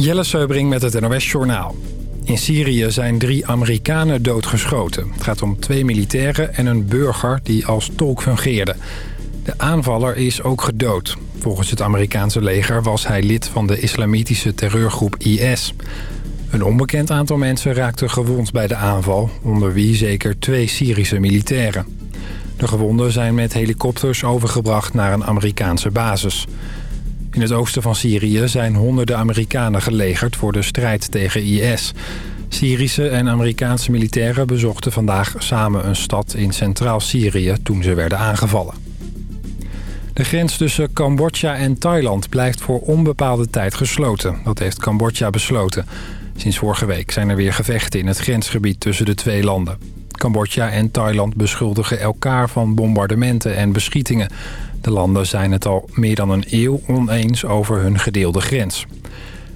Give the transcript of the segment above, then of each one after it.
Jelle Seubring met het NOS Journaal. In Syrië zijn drie Amerikanen doodgeschoten. Het gaat om twee militairen en een burger die als tolk fungeerde. De aanvaller is ook gedood. Volgens het Amerikaanse leger was hij lid van de islamitische terreurgroep IS. Een onbekend aantal mensen raakte gewond bij de aanval... onder wie zeker twee Syrische militairen. De gewonden zijn met helikopters overgebracht naar een Amerikaanse basis. In het oosten van Syrië zijn honderden Amerikanen gelegerd voor de strijd tegen IS. Syrische en Amerikaanse militairen bezochten vandaag samen een stad in centraal Syrië toen ze werden aangevallen. De grens tussen Cambodja en Thailand blijft voor onbepaalde tijd gesloten. Dat heeft Cambodja besloten. Sinds vorige week zijn er weer gevechten in het grensgebied tussen de twee landen. Cambodja en Thailand beschuldigen elkaar van bombardementen en beschietingen. De landen zijn het al meer dan een eeuw oneens over hun gedeelde grens.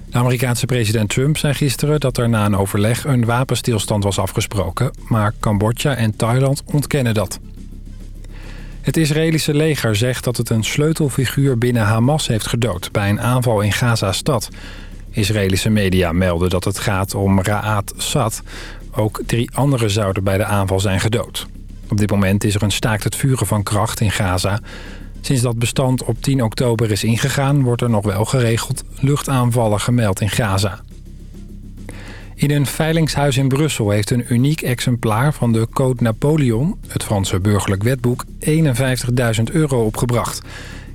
De Amerikaanse president Trump zei gisteren dat er na een overleg een wapenstilstand was afgesproken... maar Cambodja en Thailand ontkennen dat. Het Israëlische leger zegt dat het een sleutelfiguur binnen Hamas heeft gedood... bij een aanval in Gaza-stad. Israëlische media melden dat het gaat om Ra'ad Sad. Ook drie anderen zouden bij de aanval zijn gedood. Op dit moment is er een staakt het vuren van kracht in Gaza. Sinds dat bestand op 10 oktober is ingegaan... wordt er nog wel geregeld luchtaanvallen gemeld in Gaza. In een veilingshuis in Brussel heeft een uniek exemplaar van de Code Napoleon... het Franse burgerlijk wetboek, 51.000 euro opgebracht.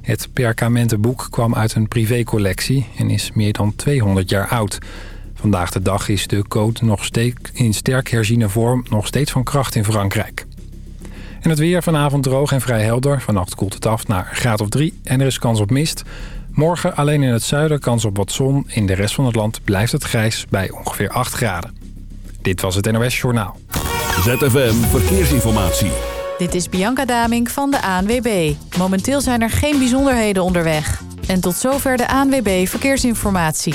Het perkamentenboek kwam uit een privécollectie en is meer dan 200 jaar oud. Vandaag de dag is de code nog steeds in sterk herziene vorm nog steeds van kracht in Frankrijk. En het weer vanavond droog en vrij helder. Vannacht koelt het af naar graad of 3 en er is kans op mist. Morgen alleen in het zuiden kans op wat zon. In de rest van het land blijft het grijs bij ongeveer 8 graden. Dit was het NOS Journaal. ZFM Verkeersinformatie. Dit is Bianca Daming van de ANWB. Momenteel zijn er geen bijzonderheden onderweg. En tot zover de ANWB Verkeersinformatie.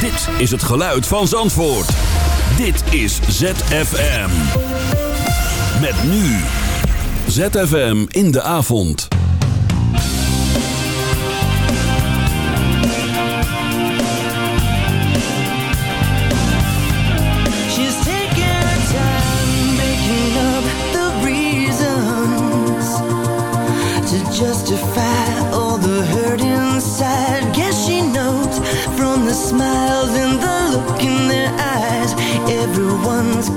Dit is het geluid van Zandvoort. Dit is ZFM. Met nu. ZFM in de avond. She's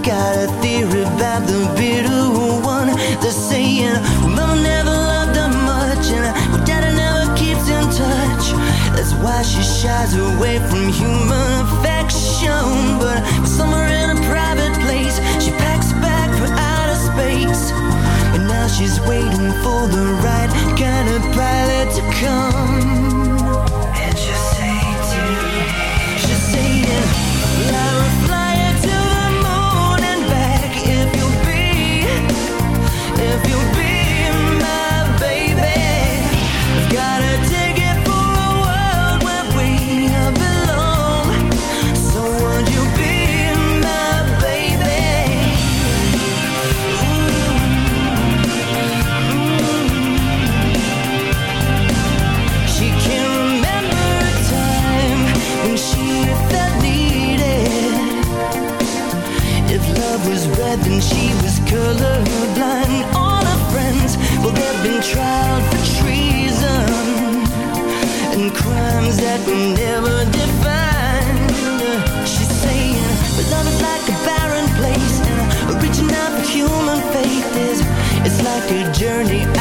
got a theory about the bitter one. They're saying, Mama never loved her much, and well, Daddy never keeps in touch. That's why she shies away from human affection. But somewhere in a private place, she packs back for outer space. And now she's waiting for the right kind of pilot to come. Journey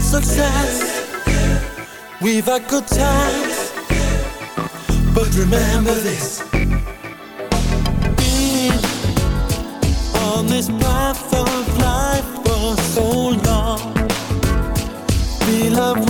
had success, we've had good times. But remember this Being on this path of life for so long, we love.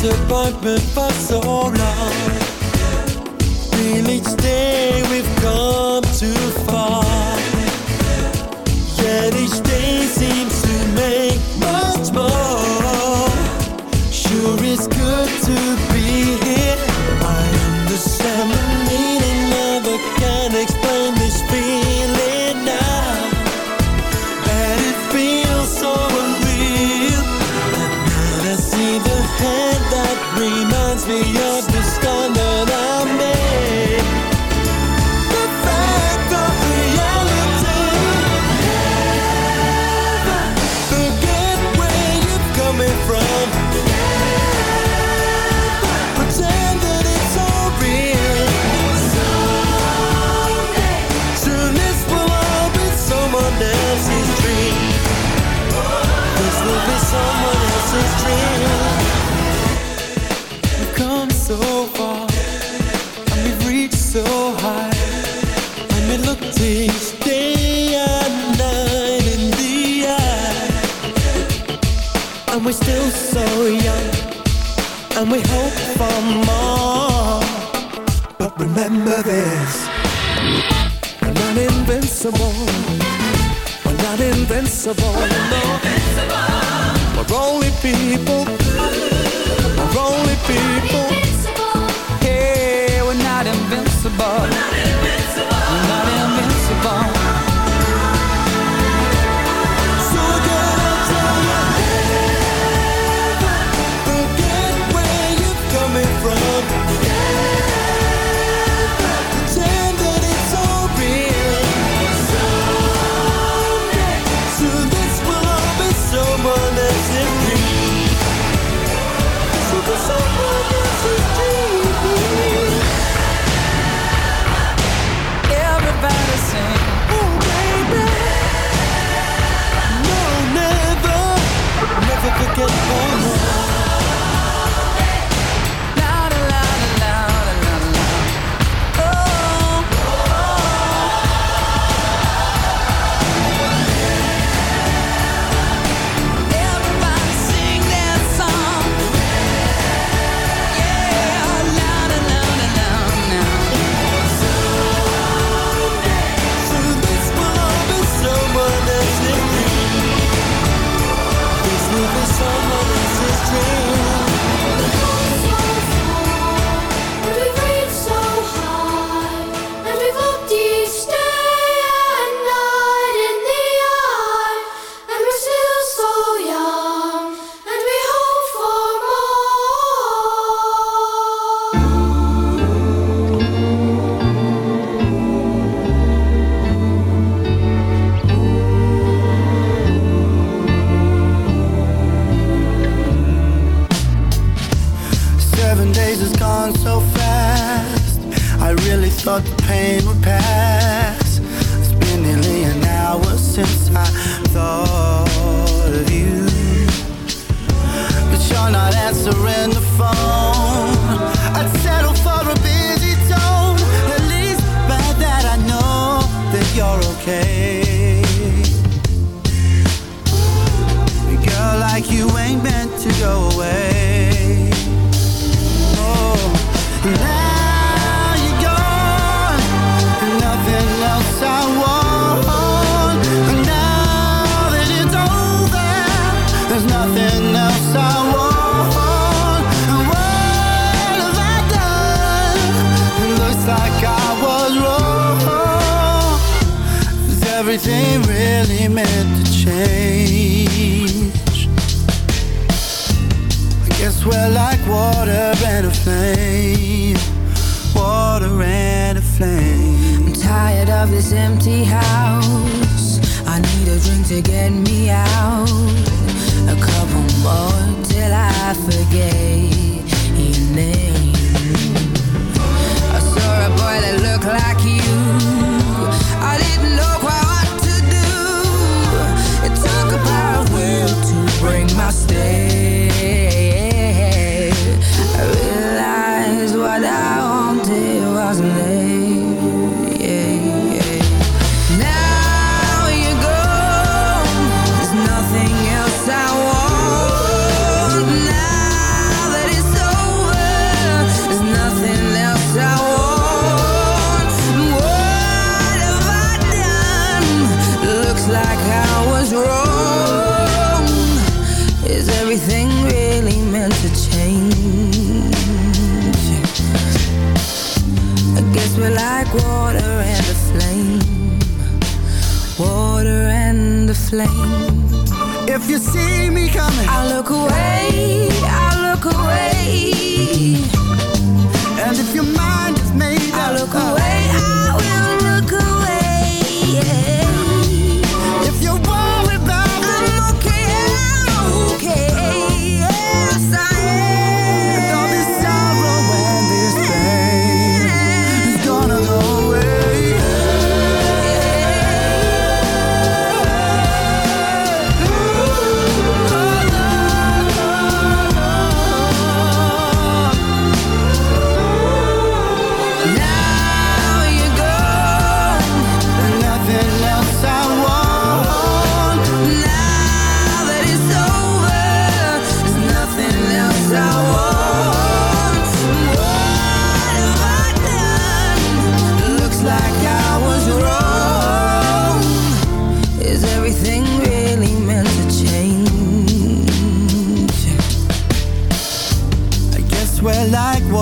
disappointment for so long. Till each day we've come to. someone else's dream. We've come so far, and we've reached so high. When we look each day and night in the eye, and we're still so young, and we hope for more. But remember this: we're not invincible. We're not invincible. We're not invincible. Only people. We're only people. Yeah, we're not invincible. We're not invincible.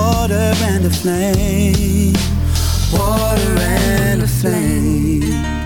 Water and a flame. Water and a flame.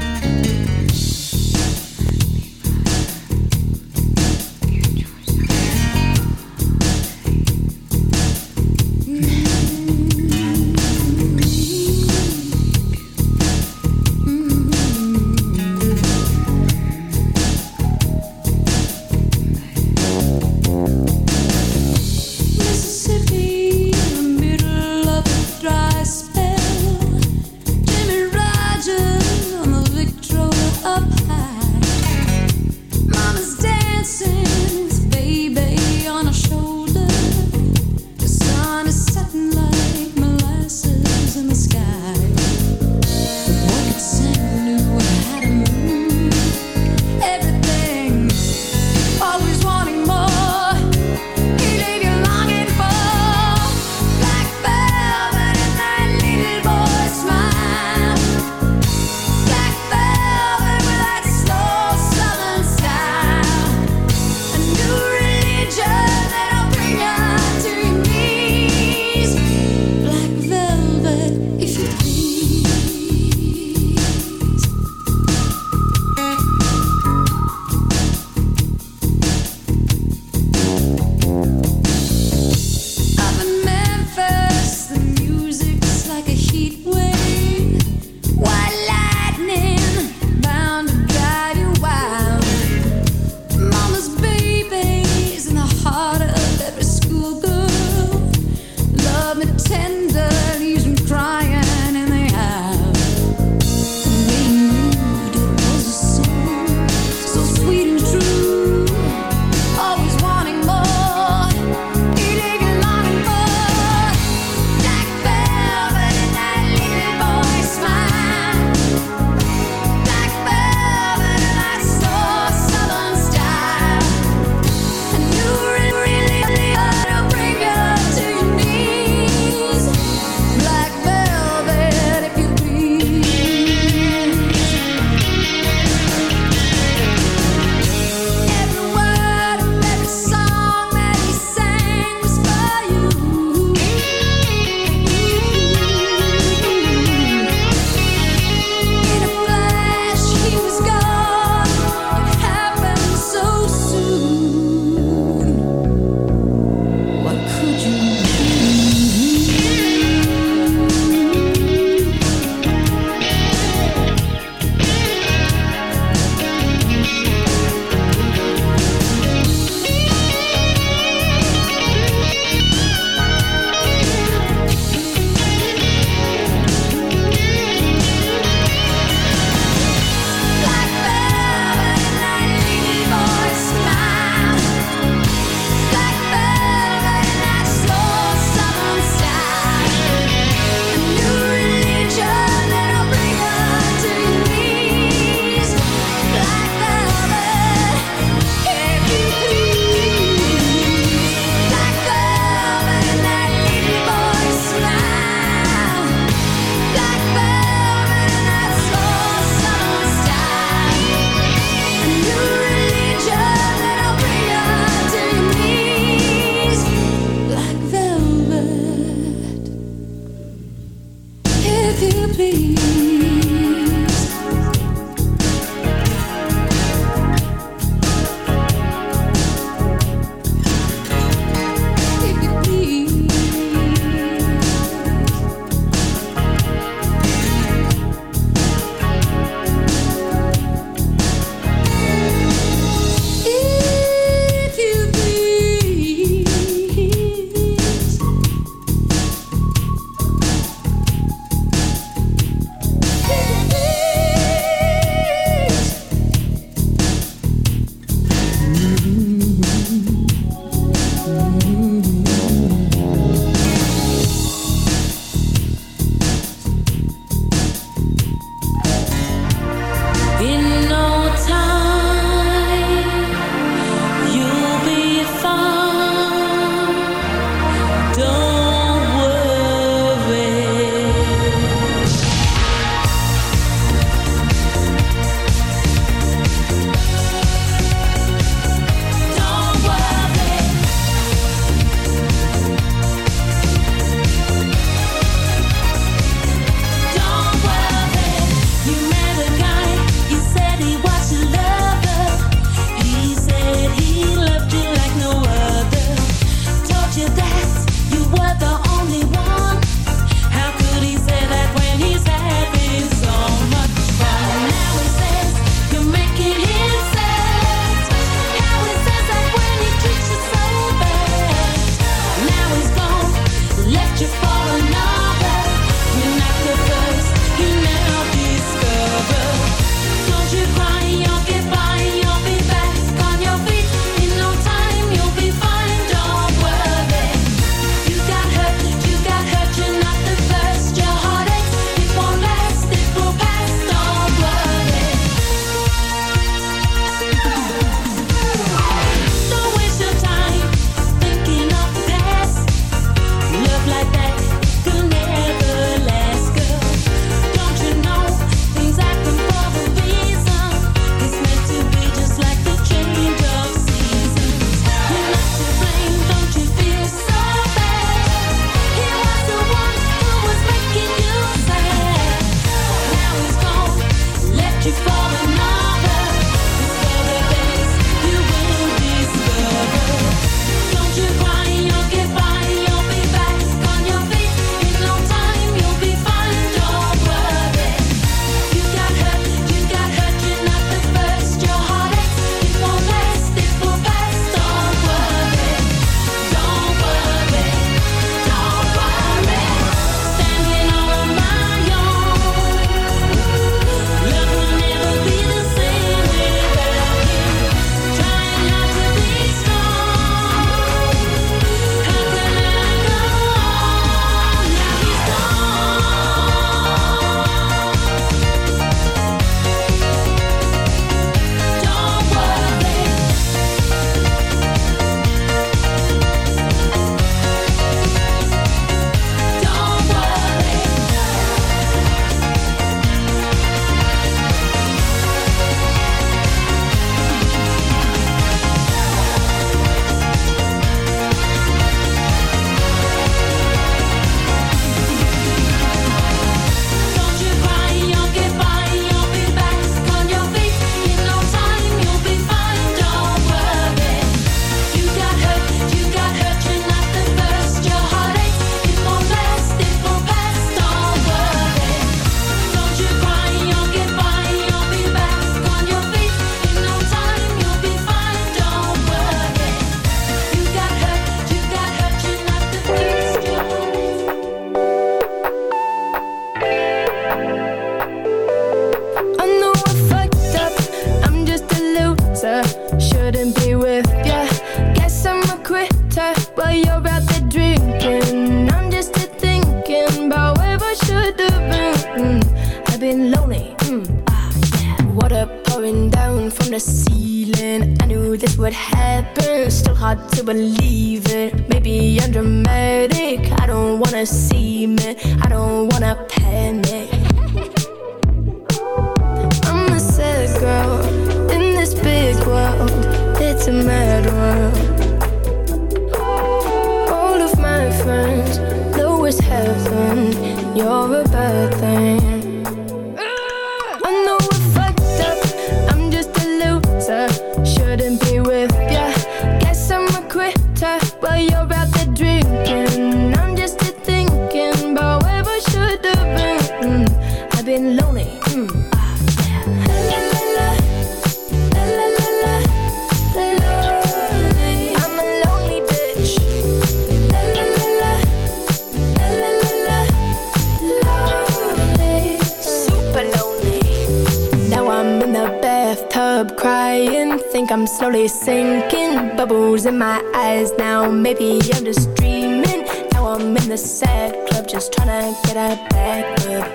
playing Think I'm slowly sinking. Bubbles in my eyes now Maybe I'm just dreaming. Now I'm in the sad club Just trying to get out back up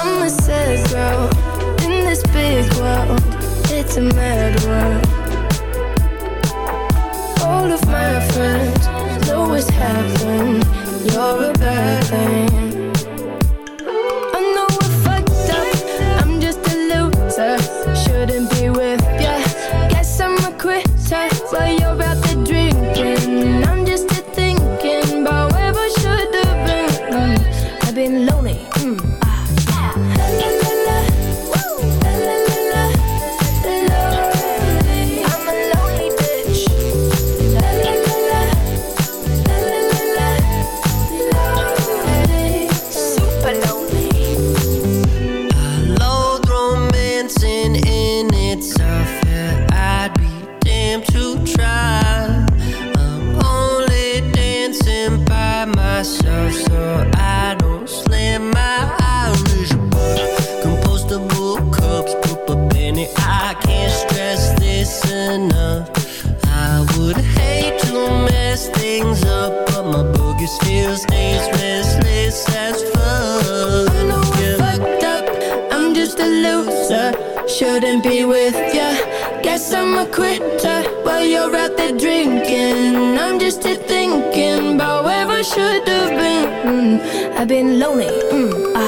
I'm a sad girl In this big world It's a mad world. All of my friends Always happen You're a bad thing. I've been lonely. Mm, I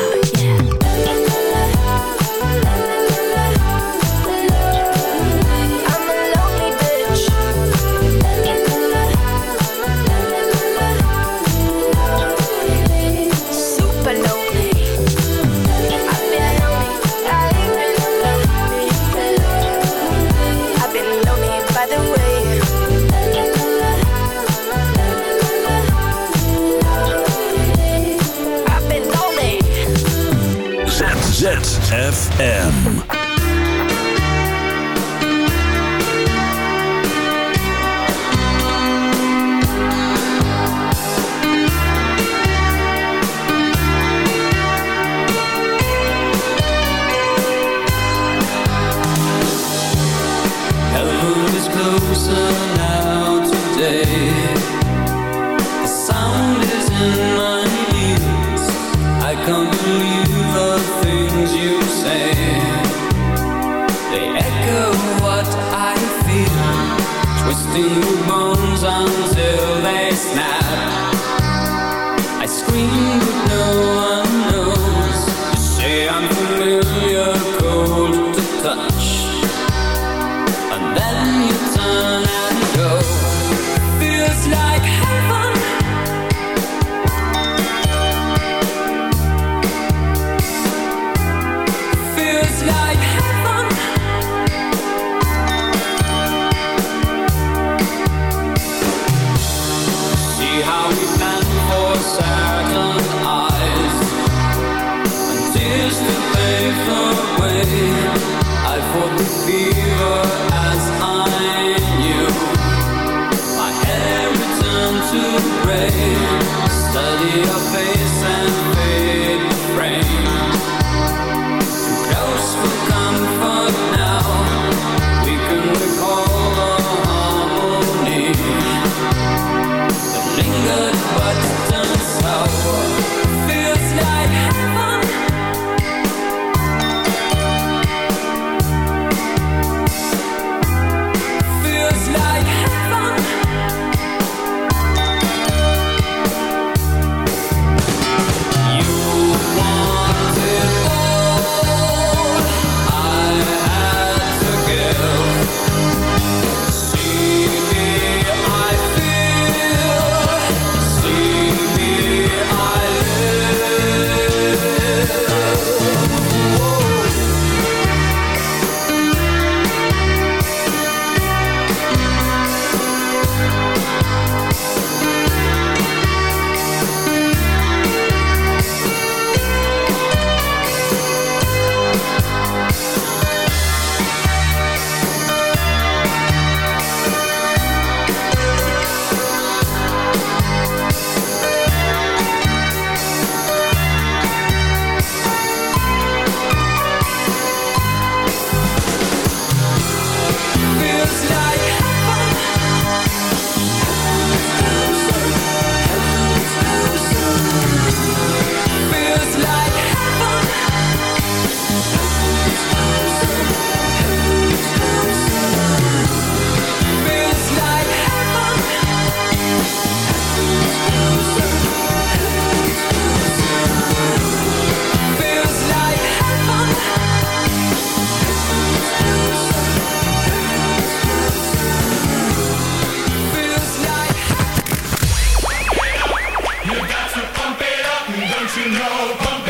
you know,